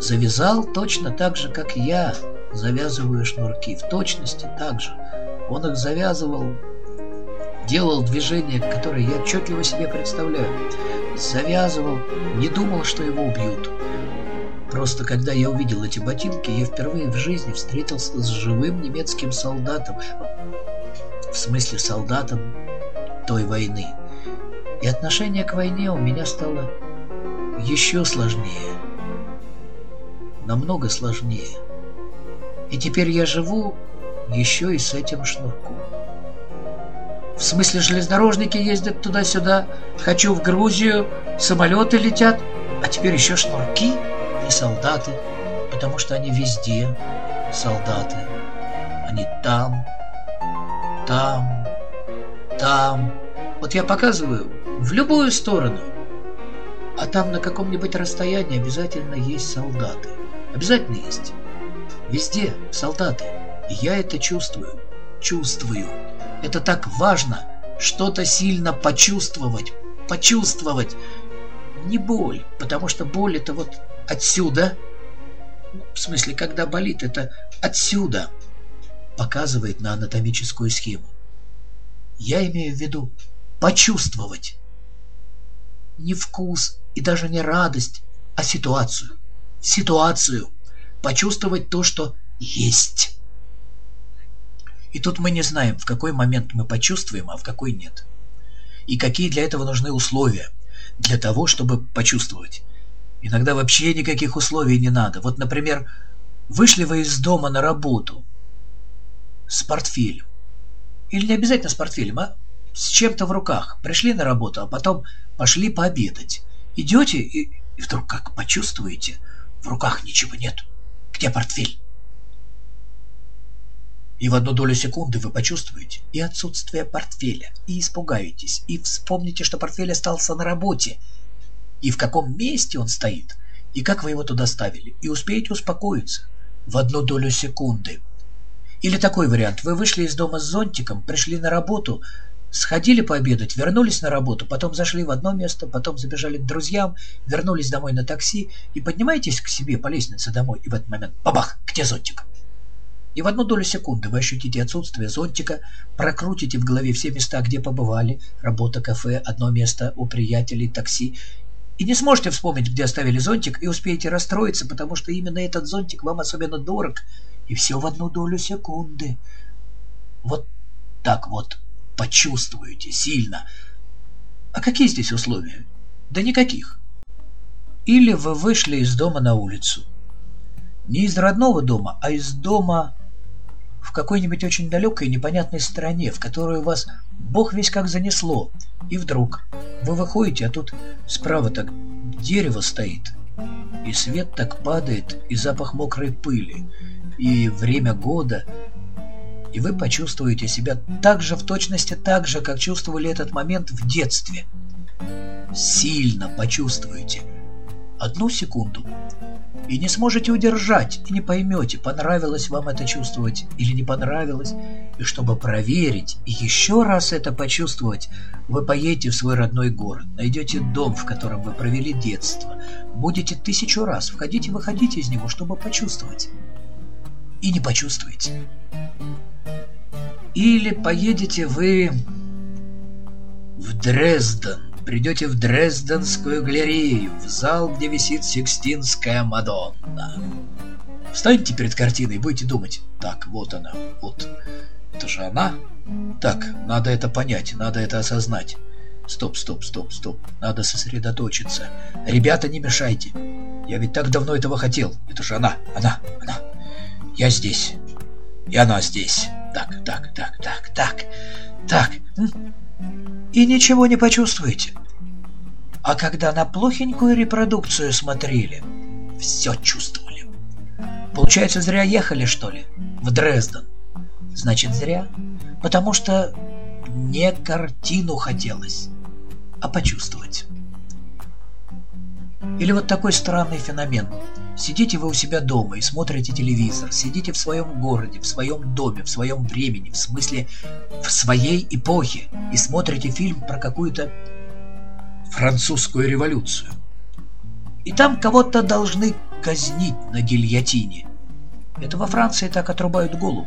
завязал точно так же, как я завязываю шнурки. В точности так же. Он их завязывал, делал движения, которые я отчетливо себе представляю. Завязывал, не думал, что его убьют. Просто когда я увидел эти ботинки, я впервые в жизни встретился с живым немецким солдатом. В смысле солдатом той войны. И отношение к войне у меня стало еще сложнее. Намного сложнее. И теперь я живу еще и с этим шнурком. В смысле, железнодорожники ездят туда-сюда, хочу в Грузию, самолеты летят, а теперь еще шнурки и солдаты, потому что они везде солдаты. Они там, там, там. Вот я показываю в любую сторону, а там на каком-нибудь расстоянии обязательно есть солдаты. Обязательно есть. Везде солдаты. И я это чувствую. Чувствую. Это так важно. Что-то сильно почувствовать. Почувствовать. Не боль, потому что боль это вот отсюда. Ну, в смысле, когда болит, это отсюда. Показывает на анатомическую схему. Я имею в виду почувствовать. Не вкус и даже не радость, а ситуацию. Ситуацию почувствовать то, что есть. И тут мы не знаем, в какой момент мы почувствуем, а в какой нет. И какие для этого нужны условия для того, чтобы почувствовать. Иногда вообще никаких условий не надо. Вот, например, вышли вы из дома на работу с портфелем. Или не обязательно с портфелем, а с чем-то в руках. Пришли на работу, а потом пошли пообедать. Идете и, и вдруг как почувствуете, в руках ничего нет. Где портфель? И в одну долю секунды вы почувствуете и отсутствие портфеля, и испугаетесь, и вспомните, что портфель остался на работе, и в каком месте он стоит, и как вы его туда ставили, и успеете успокоиться в одну долю секунды. Или такой вариант. Вы вышли из дома с зонтиком, пришли на работу, Сходили пообедать, вернулись на работу, потом зашли в одно место, потом забежали к друзьям, вернулись домой на такси. И поднимаетесь к себе по лестнице домой, и в этот момент бабах, где зонтик? И в одну долю секунды вы ощутите отсутствие зонтика, прокрутите в голове все места, где побывали, работа, кафе, одно место у приятелей, такси, и не сможете вспомнить, где оставили зонтик, и успеете расстроиться, потому что именно этот зонтик вам особенно дорог, и все в одну долю секунды. Вот так вот почувствуете сильно. А какие здесь условия? Да никаких. Или вы вышли из дома на улицу. Не из родного дома, а из дома в какой-нибудь очень далекой и непонятной стране, в которую вас бог весь как занесло. И вдруг вы выходите, а тут справа так дерево стоит, и свет так падает, и запах мокрой пыли, и время года, и вы почувствуете себя так же в точности так же, как чувствовали этот момент в детстве. Сильно почувствуете. Одну секунду. И не сможете удержать, и не поймете, понравилось вам это чувствовать или не понравилось. И чтобы проверить и еще раз это почувствовать, вы поедете в свой родной город, найдете дом, в котором вы провели детство, будете тысячу раз входить и выходить из него, чтобы почувствовать. И не почувствуете. Или поедете вы в Дрезден, придете в Дрезденскую галерею, в зал, где висит Сикстинская Мадонна. Встаньте перед картиной и будете думать, так, вот она, вот, это же она. Так, надо это понять, надо это осознать. Стоп, стоп, стоп, стоп, надо сосредоточиться. Ребята, не мешайте. Я ведь так давно этого хотел. Это же она, она, она. Я здесь. И она здесь. Так, так, так, так, так, так. И ничего не почувствуете. А когда на плохенькую репродукцию смотрели, все чувствовали. Получается, зря ехали, что ли, в Дрезден? Значит, зря. Потому что не картину хотелось, а почувствовать. Или вот такой странный феномен. Сидите вы у себя дома и смотрите телевизор, сидите в своем городе, в своем доме, в своем времени, в смысле в своей эпохе, и смотрите фильм про какую-то французскую революцию. И там кого-то должны казнить на гильотине. Это во Франции так отрубают голову.